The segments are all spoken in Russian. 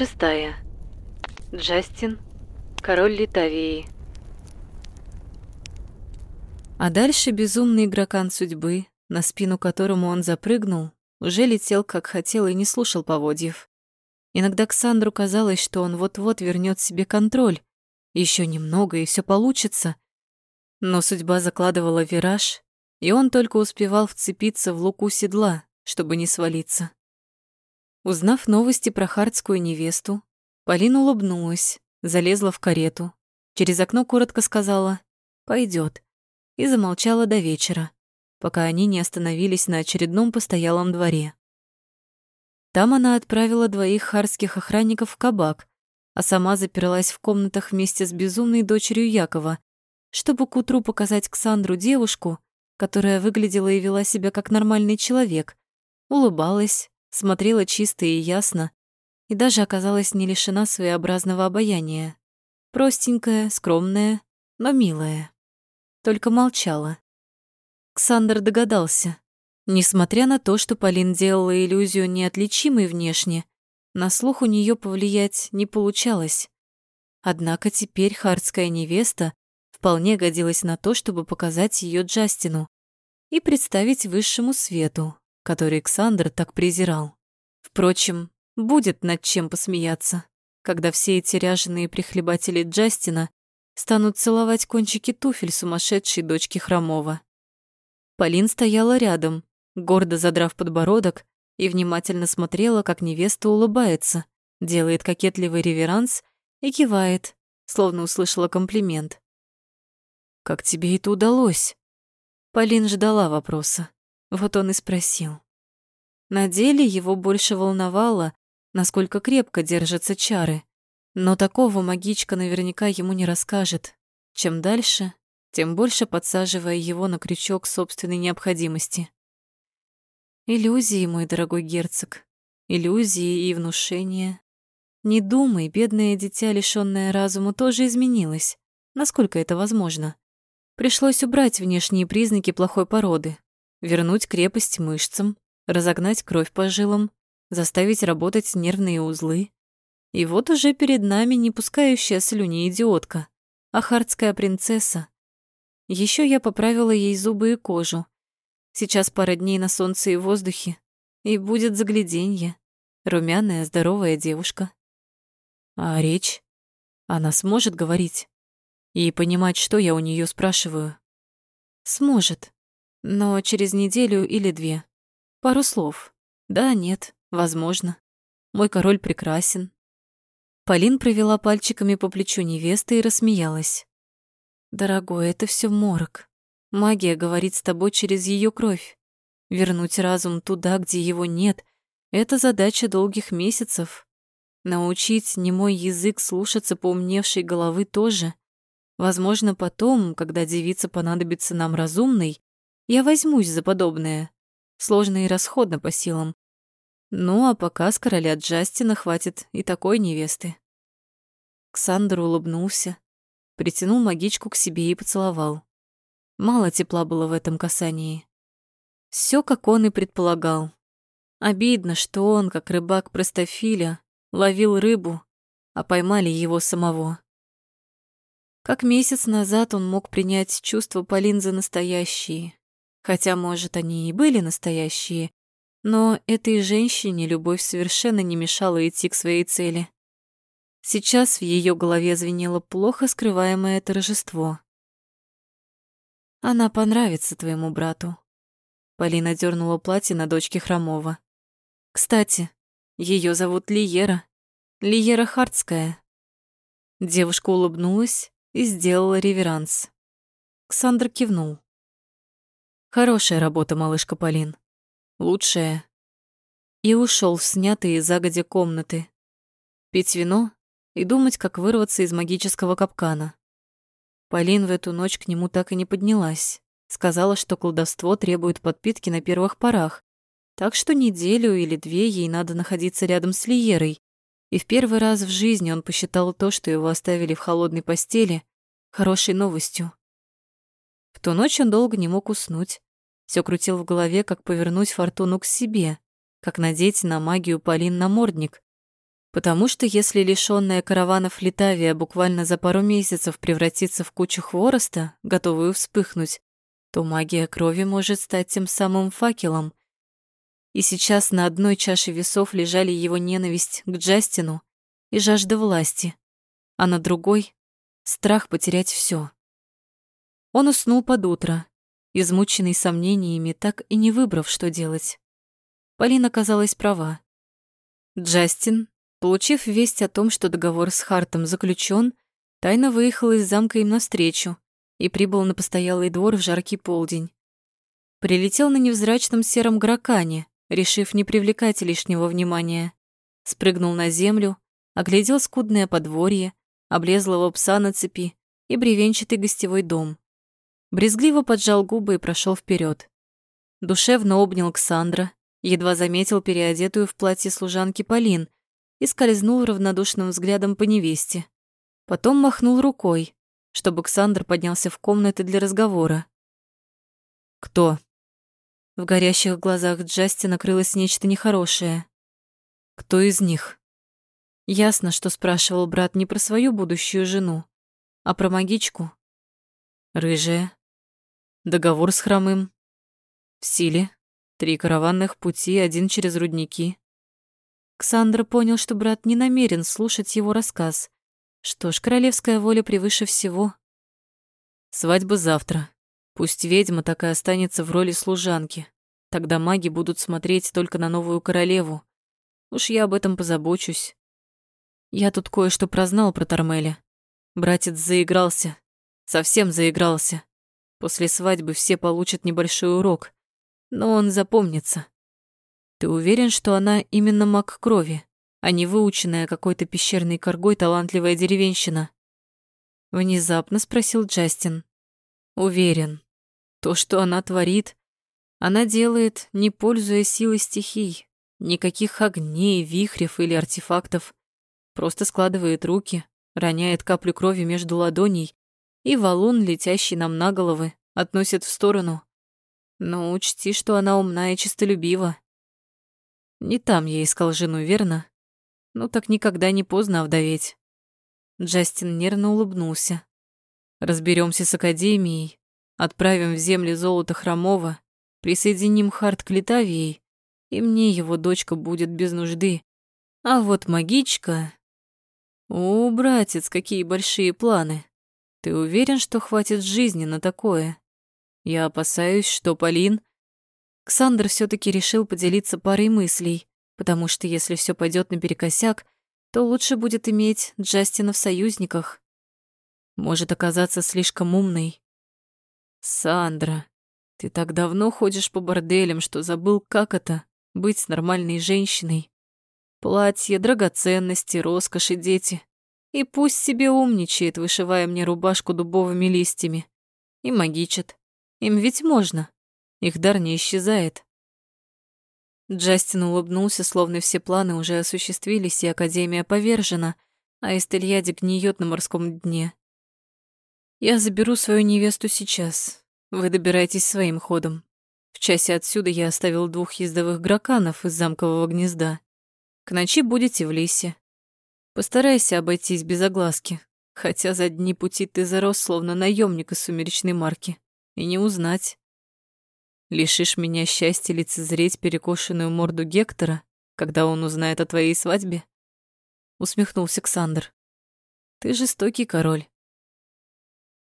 Шестая. Джастин, король Литавии. А дальше безумный игрокан судьбы, на спину которому он запрыгнул, уже летел как хотел и не слушал поводьев. Иногда Ксандру казалось, что он вот-вот вернет себе контроль. Еще немного, и все получится. Но судьба закладывала вираж, и он только успевал вцепиться в луку седла, чтобы не свалиться. Узнав новости про хардскую невесту, Полина улыбнулась, залезла в карету, через окно коротко сказала «пойдет» и замолчала до вечера, пока они не остановились на очередном постоялом дворе. Там она отправила двоих харских охранников в кабак, а сама заперлась в комнатах вместе с безумной дочерью Якова, чтобы к утру показать Ксандру девушку, которая выглядела и вела себя как нормальный человек, улыбалась, смотрела чисто и ясно, и даже оказалась не лишена своеобразного обаяния. Простенькая, скромная, но милая. Только молчала. Ксандр догадался. Несмотря на то, что Полин делала иллюзию неотличимой внешне, на слух у нее повлиять не получалось. Однако теперь хардская невеста вполне годилась на то, чтобы показать ее Джастину и представить высшему свету, который Александр так презирал. Впрочем, будет над чем посмеяться, когда все эти ряженые прихлебатели Джастина станут целовать кончики туфель сумасшедшей дочки Хромова. Полин стояла рядом, гордо задрав подбородок, и внимательно смотрела, как невеста улыбается, делает кокетливый реверанс и кивает, словно услышала комплимент. Как тебе это удалось? Полин ждала вопроса. Вот он и спросил. На деле его больше волновало, насколько крепко держатся чары. Но такого магичка наверняка ему не расскажет. Чем дальше, тем больше подсаживая его на крючок собственной необходимости. Иллюзии, мой дорогой герцог, иллюзии и внушения. Не думай, бедное дитя, лишённое разума, тоже изменилось, насколько это возможно. Пришлось убрать внешние признаки плохой породы, вернуть крепость мышцам, разогнать кровь по жилам, заставить работать нервные узлы. И вот уже перед нами не пускающая слюни идиотка, а хардская принцесса. Еще я поправила ей зубы и кожу. Сейчас пара дней на солнце и воздухе, и будет загляденье. Румяная, здоровая девушка. А речь? Она сможет говорить? и понимать, что я у нее спрашиваю. Сможет, но через неделю или две. Пару слов. Да, нет, возможно. Мой король прекрасен. Полин провела пальчиками по плечу невесты и рассмеялась. Дорогой, это все морок. Магия говорит с тобой через ее кровь. Вернуть разум туда, где его нет, это задача долгих месяцев. Научить немой язык слушаться поумневшей головы тоже. Возможно, потом, когда девица понадобится нам разумной, я возьмусь за подобное. Сложно и расходно по силам. Ну, а пока с короля Джастина хватит и такой невесты. Ксандр улыбнулся, притянул магичку к себе и поцеловал. Мало тепла было в этом касании. Все, как он и предполагал. Обидно, что он, как рыбак простофиля, ловил рыбу, а поймали его самого. Как месяц назад он мог принять чувства Полин за настоящие. Хотя, может, они и были настоящие, но этой женщине любовь совершенно не мешала идти к своей цели. Сейчас в ее голове звенело плохо скрываемое торжество. «Она понравится твоему брату», — Полина дернула платье на дочке Хромова. «Кстати, ее зовут Лиера, Лиера Хартская». Девушка улыбнулась и сделала реверанс. Ксандр кивнул. Хорошая работа, малышка Полин. Лучшая. И ушел в снятые загодя комнаты. Пить вино и думать, как вырваться из магического капкана. Полин в эту ночь к нему так и не поднялась. Сказала, что колдовство требует подпитки на первых порах, так что неделю или две ей надо находиться рядом с Лиерой, и в первый раз в жизни он посчитал то, что его оставили в холодной постели, хорошей новостью. В ту ночь он долго не мог уснуть. Все крутил в голове, как повернуть фортуну к себе, как надеть на магию Полин намордник. Потому что если лишённая караванов Литавия буквально за пару месяцев превратится в кучу хвороста, готовую вспыхнуть, то магия крови может стать тем самым факелом. И сейчас на одной чаше весов лежали его ненависть к Джастину и жажда власти, а на другой — страх потерять всё. Он уснул под утро, измученный сомнениями, так и не выбрав, что делать. Полина казалась права. Джастин Получив весть о том, что договор с Хартом заключен, тайно выехал из замка им навстречу и прибыл на постоялый двор в жаркий полдень. Прилетел на невзрачном сером гракане, решив не привлекать лишнего внимания. Спрыгнул на землю, оглядел скудное подворье, облезлого пса на цепи и бревенчатый гостевой дом. Брезгливо поджал губы и прошел вперед. Душевно обнял Ксандра, едва заметил переодетую в платье служанки Полин — и скользнул равнодушным взглядом по невесте. Потом махнул рукой, чтобы Ксандр поднялся в комнаты для разговора. «Кто?» В горящих глазах Джасти накрылось нечто нехорошее. «Кто из них?» Ясно, что спрашивал брат не про свою будущую жену, а про магичку. Рыжая. Договор с хромым. В силе. Три караванных пути, один через рудники. Ксандр понял, что брат не намерен слушать его рассказ. Что ж, королевская воля превыше всего. Свадьба завтра. Пусть ведьма так и останется в роли служанки. Тогда маги будут смотреть только на новую королеву. Уж я об этом позабочусь. Я тут кое-что прознал про Тормеля. Братец заигрался. Совсем заигрался. После свадьбы все получат небольшой урок. Но он запомнится. Ты уверен, что она именно маг крови, а не выученная какой-то пещерной коргой талантливая деревенщина? Внезапно спросил Джастин. Уверен. То, что она творит, она делает, не пользуясь силой стихий, никаких огней, вихрев или артефактов. Просто складывает руки, роняет каплю крови между ладоней, и валун, летящий нам на головы, относит в сторону. Но учти, что она умна и честолюбива. Не там я искал жену, верно? Ну так никогда не поздно овдоветь. Джастин нервно улыбнулся. Разберемся с Академией, отправим в земли золото Хромова, присоединим Харт к Литавии, и мне его дочка будет без нужды. А вот магичка... О, братец, какие большие планы. Ты уверен, что хватит жизни на такое? Я опасаюсь, что Полин Ксандр все таки решил поделиться парой мыслей, потому что если все пойдет наперекосяк, то лучше будет иметь Джастина в союзниках. Может оказаться слишком умной. Сандра, ты так давно ходишь по борделям, что забыл, как это — быть нормальной женщиной. Платье, драгоценности, роскошь и дети. И пусть себе умничает, вышивая мне рубашку дубовыми листьями. И магичит. Им ведь можно. Их дар не исчезает. Джастин улыбнулся, словно все планы уже осуществились, и Академия повержена, а Эстельяди гниет на морском дне. «Я заберу свою невесту сейчас. Вы добирайтесь своим ходом. В часе отсюда я оставил двух ездовых граканов из замкового гнезда. К ночи будете в лесе. Постарайся обойтись без огласки, хотя за дни пути ты зарос, словно наемник из сумеречной марки, и не узнать. Лишишь меня счастья лицезреть перекошенную морду Гектора, когда он узнает о твоей свадьбе? Усмехнулся Ксандр. Ты жестокий король.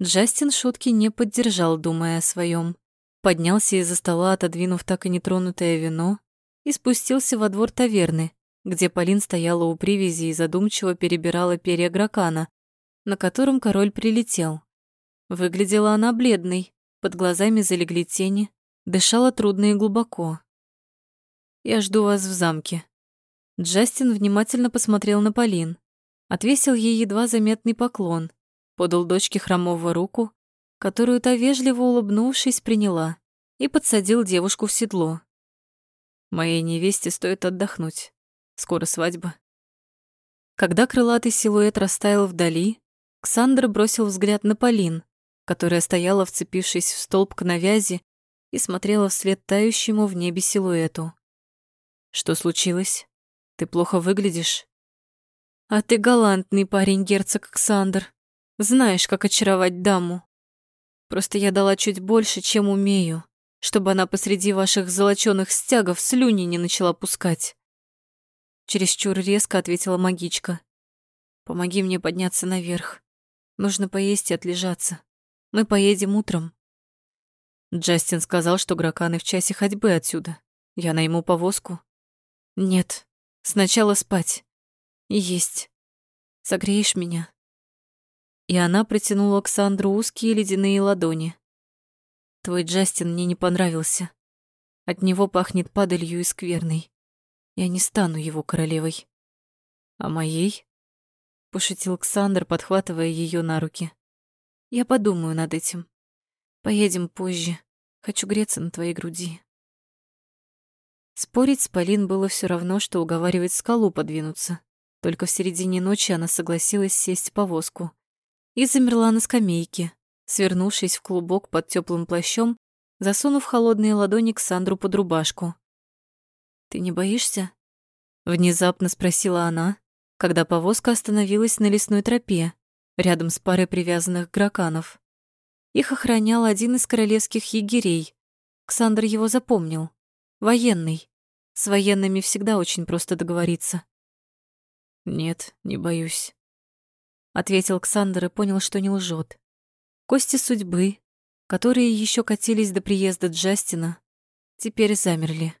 Джастин шутки не поддержал, думая о своем. Поднялся из-за стола, отодвинув так и нетронутое вино, и спустился во двор таверны, где Полин стояла у привязи и задумчиво перебирала перья гракана, на котором король прилетел. Выглядела она бледной, под глазами залегли тени, Дышала трудно и глубоко. «Я жду вас в замке». Джастин внимательно посмотрел на Полин, отвесил ей едва заметный поклон, подал дочке хромого руку, которую та, вежливо улыбнувшись, приняла, и подсадил девушку в седло. «Моей невесте стоит отдохнуть. Скоро свадьба». Когда крылатый силуэт растаял вдали, Ксандр бросил взгляд на Полин, которая стояла, вцепившись в столб к навязи и смотрела вслед тающему в небе силуэту. «Что случилось? Ты плохо выглядишь?» А ты галантный парень, герцог Александр. Знаешь, как очаровать даму. Просто я дала чуть больше, чем умею, чтобы она посреди ваших золочёных стягов слюни не начала пускать. Чересчур резко ответила магичка. Помоги мне подняться наверх. Нужно поесть и отлежаться. Мы поедем утром. Джастин сказал, что граканы в часе ходьбы отсюда. Я найму повозку. Нет, сначала спать. Есть. Согреешь меня? И она протянула к Сандру узкие ледяные ладони. Твой Джастин мне не понравился. От него пахнет падалью и скверной. Я не стану его королевой. А моей? Пошутил Александр, подхватывая ее на руки. Я подумаю над этим. Поедем позже. Хочу греться на твоей груди. Спорить с Полин было все равно, что уговаривать скалу подвинуться. Только в середине ночи она согласилась сесть в повозку и замерла на скамейке, свернувшись в клубок под теплым плащом, засунув холодные ладони к Сандру под рубашку. «Ты не боишься?» — внезапно спросила она, когда повозка остановилась на лесной тропе, рядом с парой привязанных граканов. Их охранял один из королевских егерей. Ксандр его запомнил. Военный. С военными всегда очень просто договориться. «Нет, не боюсь», — ответил Ксандр и понял, что не лжет. Кости судьбы, которые еще катились до приезда Джастина, теперь замерли.